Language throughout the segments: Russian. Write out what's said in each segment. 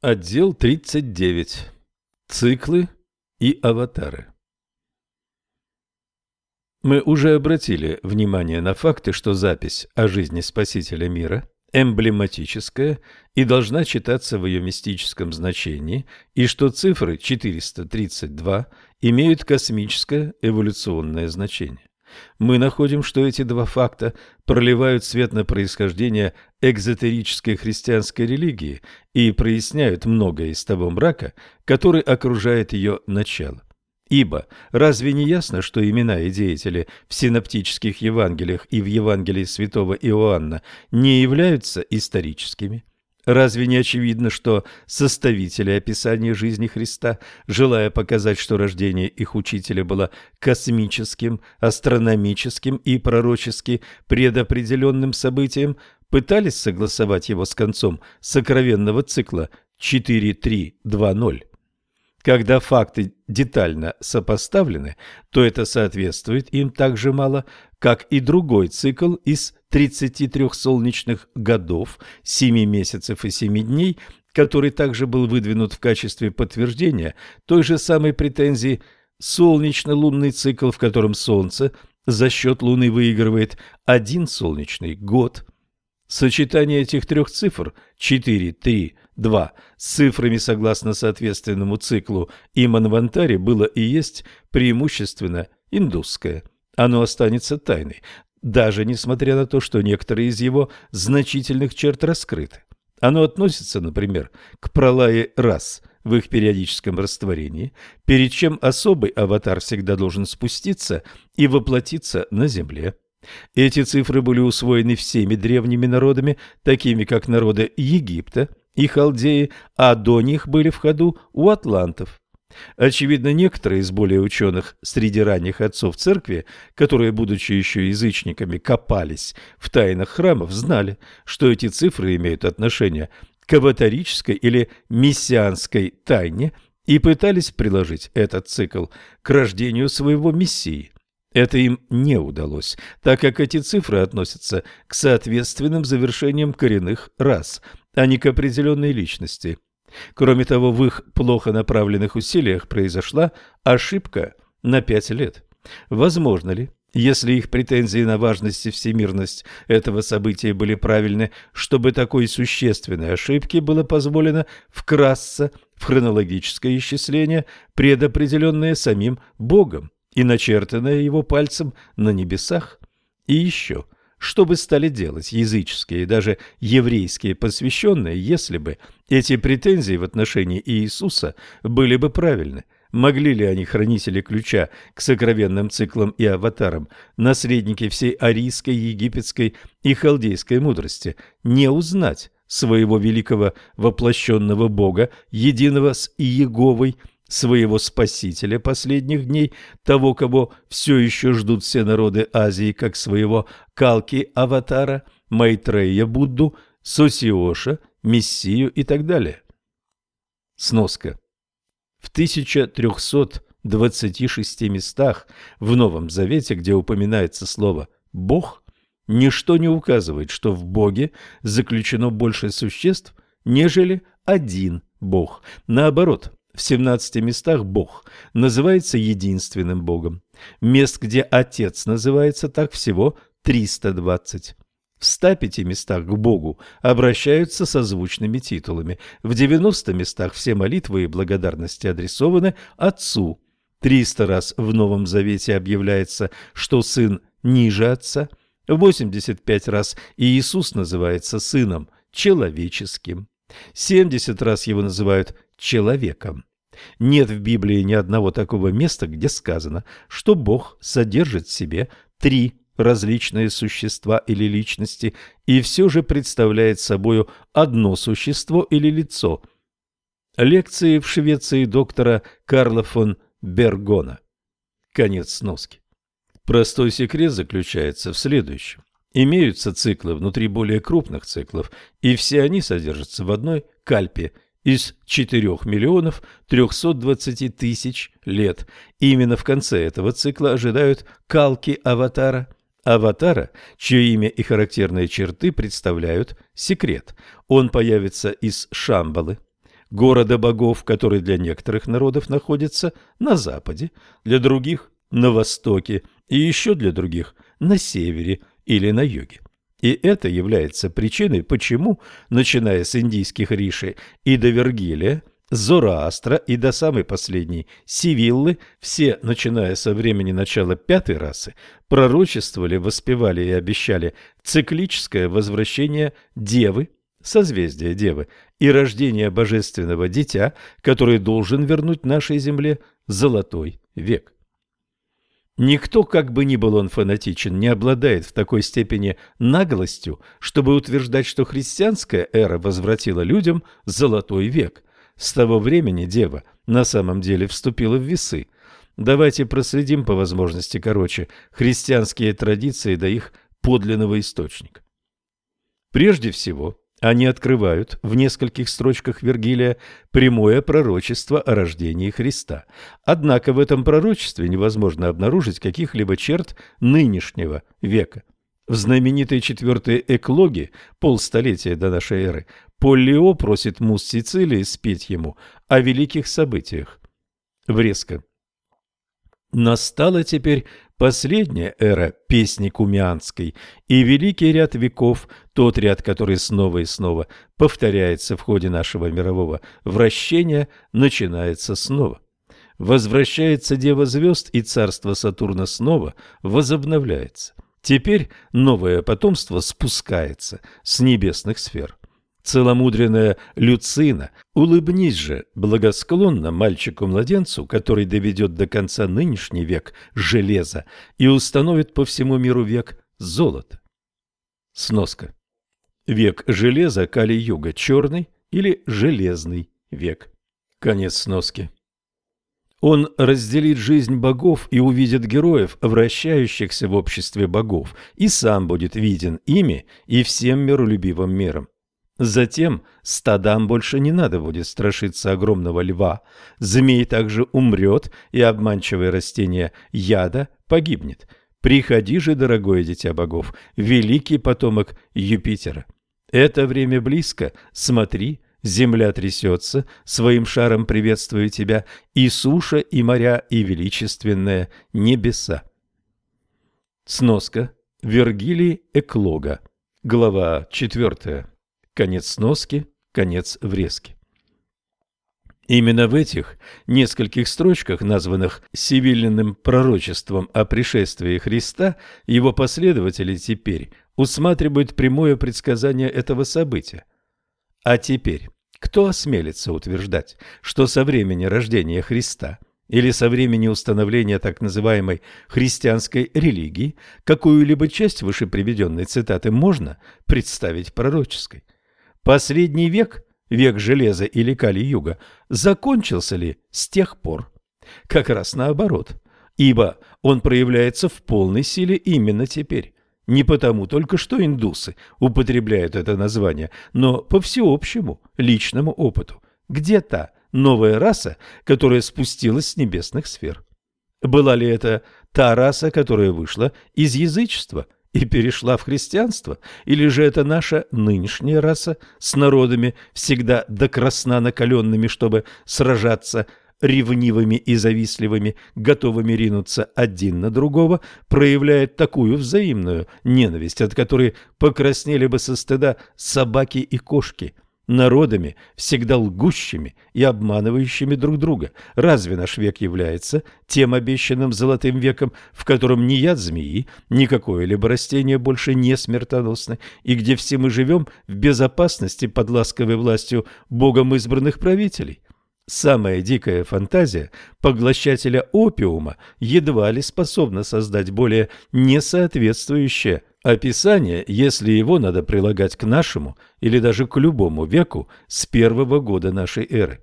Отдел 39. Циклы и аватары. Мы уже обратили внимание на факты, что запись о жизни Спасителя мира эмблематическая и должна читаться в ее мистическом значении, и что цифры 432 имеют космическое эволюционное значение мы находим, что эти два факта проливают свет на происхождение экзотерической христианской религии и проясняют многое из того мрака, который окружает ее начало. Ибо разве не ясно, что имена и деятели в синоптических Евангелиях и в Евангелии святого Иоанна не являются историческими? Разве не очевидно, что составители описания жизни Христа, желая показать, что рождение их учителя было космическим, астрономическим и пророчески предопределенным событием, пытались согласовать его с концом сокровенного цикла 4.3.2.0? Когда факты детально сопоставлены, то это соответствует им так же мало, как и другой цикл из 33 солнечных годов, 7 месяцев и 7 дней, который также был выдвинут в качестве подтверждения той же самой претензии солнечно-лунный цикл, в котором Солнце за счет Луны выигрывает один солнечный год. Сочетание этих трех цифр 4, 3, 2 с цифрами согласно соответственному циклу и Манвантаре было и есть преимущественно индусское. Оно останется тайной, даже несмотря на то, что некоторые из его значительных черт раскрыты. Оно относится, например, к пролае рас в их периодическом растворении, перед чем особый аватар всегда должен спуститься и воплотиться на Земле. Эти цифры были усвоены всеми древними народами, такими как народы Египта и Халдеи, а до них были в ходу у атлантов. Очевидно, некоторые из более ученых среди ранних отцов церкви, которые, будучи еще язычниками, копались в тайнах храмов, знали, что эти цифры имеют отношение к аватарической или мессианской тайне и пытались приложить этот цикл к рождению своего мессии. Это им не удалось, так как эти цифры относятся к соответственным завершениям коренных рас, а не к определенной личности – Кроме того, в их плохо направленных усилиях произошла ошибка на пять лет. Возможно ли, если их претензии на важность и всемирность этого события были правильны, чтобы такой существенной ошибке было позволено вкрасться в хронологическое исчисление, предопределенное самим Богом и начертанное его пальцем на небесах? И еще – что бы стали делать языческие и даже еврейские посвященные, если бы эти претензии в отношении Иисуса были бы правильны? Могли ли они, хранители ключа к сокровенным циклам и аватарам, наследники всей арийской, египетской и халдейской мудрости, не узнать своего великого воплощенного Бога, единого с Иеговой, своего спасителя последних дней, того, кого все еще ждут все народы Азии, как своего Калки-аватара, Майтрея Будду, Сосиоша, Мессию и так далее. Сноска. В 1326 местах в Новом Завете, где упоминается слово «Бог», ничто не указывает, что в Боге заключено больше существ, нежели один Бог. Наоборот, в 17 местах Бог называется единственным Богом. Мест, где Отец называется так, всего 320. В 105 местах к Богу обращаются созвучными титулами. В 90 местах все молитвы и благодарности адресованы Отцу. 300 раз в Новом Завете объявляется, что Сын ниже Отца. 85 раз Иисус называется Сыном человеческим. 70 раз его называют человеком. Нет в Библии ни одного такого места, где сказано, что Бог содержит в себе три различные существа или личности и все же представляет собою одно существо или лицо. Лекции в Швеции доктора Карла фон Бергона. Конец сноски. Простой секрет заключается в следующем. Имеются циклы внутри более крупных циклов, и все они содержатся в одной кальпе – из 4 миллионов 320 тысяч лет. Именно в конце этого цикла ожидают калки аватара. Аватара, чье имя и характерные черты представляют секрет. Он появится из Шамбалы. города богов, который для некоторых народов находится на западе, для других – на востоке и еще для других – на севере или на юге. И это является причиной, почему, начиная с индийских риши и до Вергилия, Зороастра и до самой последней Сивиллы, все, начиная со времени начала пятой расы, пророчествовали, воспевали и обещали циклическое возвращение Девы, созвездия Девы, и рождение божественного дитя, который должен вернуть нашей земле золотой век. Никто, как бы ни был он фанатичен, не обладает в такой степени наглостью, чтобы утверждать, что христианская эра возвратила людям золотой век. С того времени дева на самом деле вступила в весы. Давайте проследим по возможности короче христианские традиции до их подлинного источника. Прежде всего, они открывают в нескольких строчках Вергилия прямое пророчество о рождении Христа. Однако в этом пророчестве невозможно обнаружить каких-либо черт нынешнего века. В знаменитой четвертой эклоге, полстолетия до нашей эры, Поллио просит муз Сицилии спеть ему о великих событиях. Врезка. Настала теперь Последняя эра песни кумианской и великий ряд веков, тот ряд, который снова и снова повторяется в ходе нашего мирового вращения, начинается снова. Возвращается Дева Звезд, и царство Сатурна снова возобновляется. Теперь новое потомство спускается с небесных сфер целомудренная Люцина, улыбнись же благосклонно мальчику-младенцу, который доведет до конца нынешний век железа и установит по всему миру век золота. Сноска. Век железа Кали-юга черный или железный век. Конец сноски. Он разделит жизнь богов и увидит героев, вращающихся в обществе богов, и сам будет виден ими и всем миролюбивым миром. Затем стадам больше не надо будет страшиться огромного льва. Змей также умрет, и обманчивое растение яда погибнет. Приходи же, дорогое дитя богов, великий потомок Юпитера. Это время близко, смотри, земля трясется, своим шаром приветствую тебя, и суша, и моря, и величественные небеса. Сноска. Вергилий Эклога. Глава четвертая. Конец сноски, конец врезки. Именно в этих нескольких строчках, названных Сивиллиным пророчеством о пришествии Христа, его последователи теперь усматривают прямое предсказание этого события. А теперь, кто осмелится утверждать, что со времени рождения Христа или со времени установления так называемой христианской религии какую-либо часть вышеприведенной цитаты можно представить пророческой? Последний век, век железа или Кали-юга, закончился ли с тех пор? Как раз наоборот, ибо он проявляется в полной силе именно теперь. Не потому только, что индусы употребляют это название, но по всеобщему личному опыту. Где та новая раса, которая спустилась с небесных сфер? Была ли это та раса, которая вышла из язычества – и перешла в христианство? Или же это наша нынешняя раса с народами, всегда до красна накаленными, чтобы сражаться ревнивыми и завистливыми, готовыми ринуться один на другого, проявляет такую взаимную ненависть, от которой покраснели бы со стыда собаки и кошки – народами, всегда лгущими и обманывающими друг друга. Разве наш век является тем обещанным золотым веком, в котором ни яд змеи, ни какое-либо растение больше не смертоносны, и где все мы живем в безопасности под ласковой властью Богом избранных правителей? Самая дикая фантазия поглощателя опиума едва ли способна создать более несоответствующее описание, если его надо прилагать к нашему или даже к любому веку с первого года нашей эры.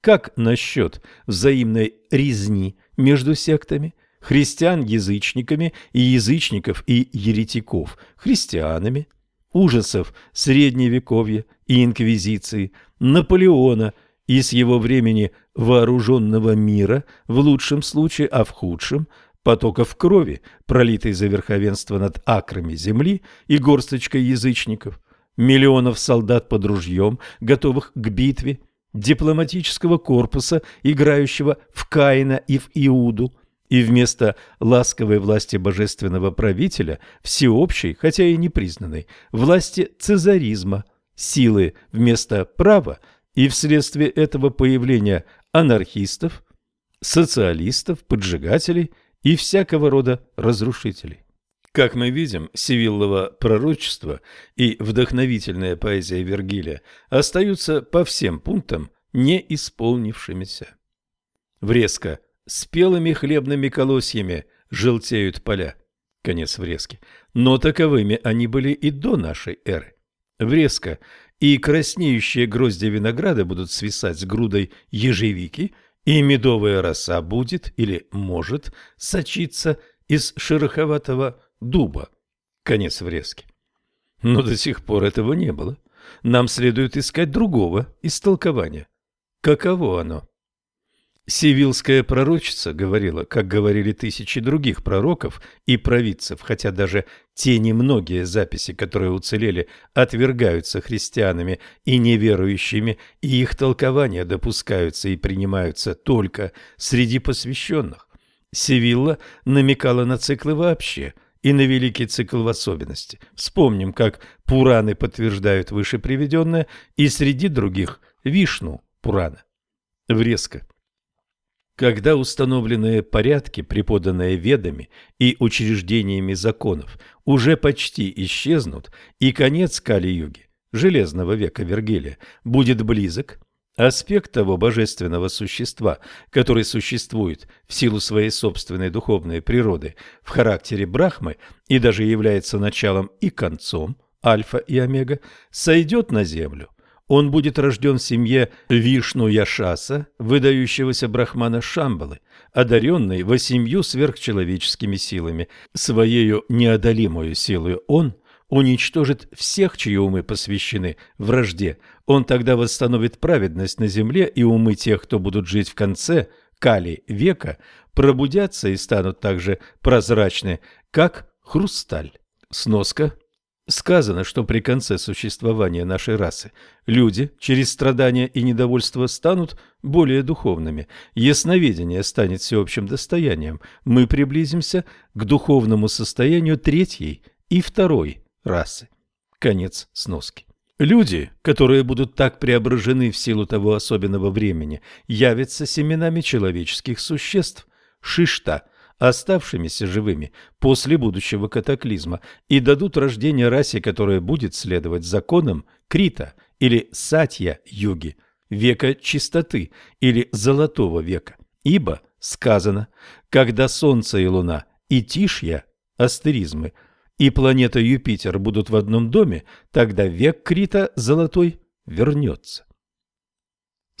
Как насчет взаимной резни между сектами, христиан-язычниками и язычников и еретиков христианами, ужасов Средневековья и Инквизиции, Наполеона и с его времени вооруженного мира в лучшем случае, а в худшем – потоков крови, пролитой за верховенство над акрами земли и горсточкой язычников, миллионов солдат под ружьем, готовых к битве, дипломатического корпуса, играющего в Каина и в Иуду, и вместо ласковой власти божественного правителя, всеобщей, хотя и непризнанной, власти цезаризма, силы вместо права, и вследствие этого появления анархистов, социалистов, поджигателей и всякого рода разрушителей. Как мы видим, Сивиллово пророчество и вдохновительная поэзия Вергилия остаются по всем пунктам не исполнившимися. Врезка спелыми хлебными колосьями желтеют поля. Конец врезки. Но таковыми они были и до нашей эры. Врезка и краснеющие грозди винограда будут свисать с грудой ежевики, и медовая роса будет или может сочиться из шероховатого дуба. Конец врезки. Но до сих пор этого не было. Нам следует искать другого истолкования. Каково оно? Сивилская пророчица говорила, как говорили тысячи других пророков и провидцев, хотя даже те немногие записи, которые уцелели, отвергаются христианами и неверующими, и их толкования допускаются и принимаются только среди посвященных. Сивилла намекала на циклы вообще – и на великий цикл в особенности. Вспомним, как Пураны подтверждают выше приведенное, и среди других Вишну Пурана. Врезка. Когда установленные порядки, преподанные ведами и учреждениями законов, уже почти исчезнут, и конец Кали-юги, железного века Вергилия, будет близок, аспект того божественного существа, который существует в силу своей собственной духовной природы в характере Брахмы и даже является началом и концом, альфа и омега, сойдет на землю он будет рожден в семье Вишну Яшаса, выдающегося брахмана Шамбалы, одаренный восемью сверхчеловеческими силами. Своею неодолимую силою он уничтожит всех, чьи умы посвящены вражде. Он тогда восстановит праведность на земле, и умы тех, кто будут жить в конце Кали века, пробудятся и станут так же прозрачны, как хрусталь. Сноска Сказано, что при конце существования нашей расы люди через страдания и недовольство станут более духовными, ясновидение станет всеобщим достоянием, мы приблизимся к духовному состоянию третьей и второй расы. Конец сноски. Люди, которые будут так преображены в силу того особенного времени, явятся семенами человеческих существ, шишта – оставшимися живыми после будущего катаклизма и дадут рождение расе, которая будет следовать законам Крита или Сатья-юги, века чистоты или золотого века. Ибо сказано, когда Солнце и Луна и Тишья, астеризмы, и планета Юпитер будут в одном доме, тогда век Крита золотой вернется.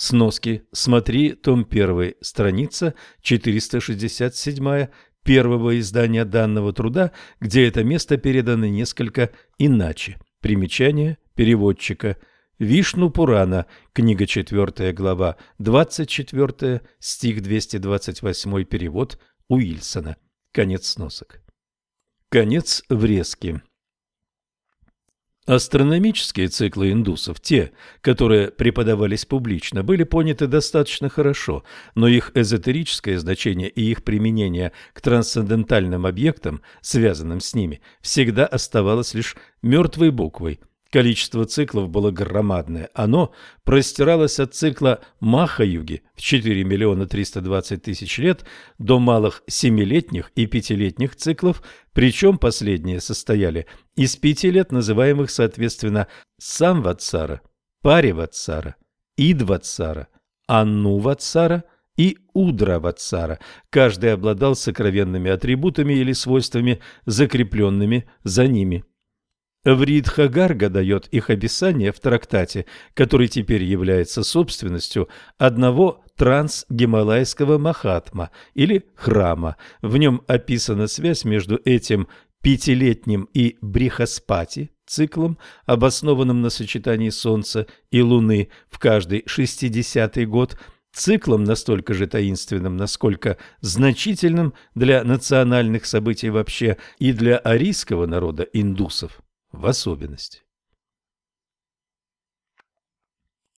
Сноски. Смотри, том 1, страница 467 первого издания данного труда, где это место передано несколько иначе. Примечание переводчика. Вишну Пурана, книга 4, глава 24, стих 228, перевод Уильсона. Конец сносок. Конец врезки. Астрономические циклы индусов, те, которые преподавались публично, были поняты достаточно хорошо, но их эзотерическое значение и их применение к трансцендентальным объектам, связанным с ними, всегда оставалось лишь мертвой буквой, Количество циклов было громадное. Оно простиралось от цикла Маха-юги в 4 миллиона 320 тысяч лет до малых семилетних и пятилетних циклов, причем последние состояли из пяти лет, называемых соответственно Самватсара, Париватсара, Идватсара, Аннуватсара и Удраватсара. Каждый обладал сокровенными атрибутами или свойствами, закрепленными за ними. Вридха дает их описание в трактате, который теперь является собственностью одного трансгималайского Махатма или храма. В нем описана связь между этим пятилетним и брихаспати циклом, обоснованным на сочетании Солнца и Луны в каждый шестидесятый год, циклом настолько же таинственным, насколько значительным для национальных событий вообще и для арийского народа индусов в особенности.